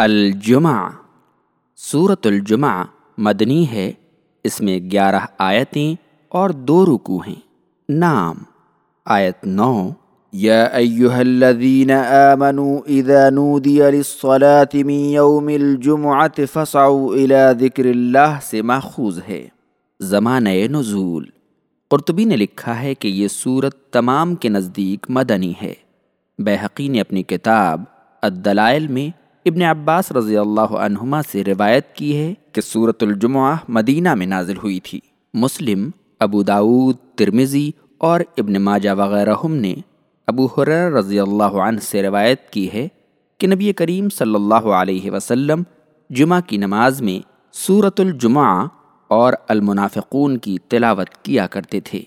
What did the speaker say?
الجمعہ سورت الجمعہ مدنی ہے۔ اس میں گیارہ آیتیں اور دو رکو ہیں۔ نام آیت نو۔ يا أيها الذين آمنوا إذا نودي للصلاة من يوم الجمعة فاسعوا إلى ذكر الله سے ماخوذ ہے۔ زمانہ نزول۔ قرطبی نے لکھا ہے کہ یہ صورت تمام کے نزدیک مدنی ہے۔ بحقی نے اپنی کتاب الدلائل میں ابن عباس رضی اللہ عنہما سے روایت کی ہے کہ صورت الجمعہ مدینہ میں نازل ہوئی تھی۔ مسلم، ابو داود ترمزی اور ابن ماجہ وغیرہ نے ابو حرر رضی اللہ عنہ سے روایت کی ہے کہ نبی کریم صلی اللہ علیہ وسلم جمعہ کی نماز میں صورت الجمعہ اور المنافقون کی تلاوت کیا کرتے تھے۔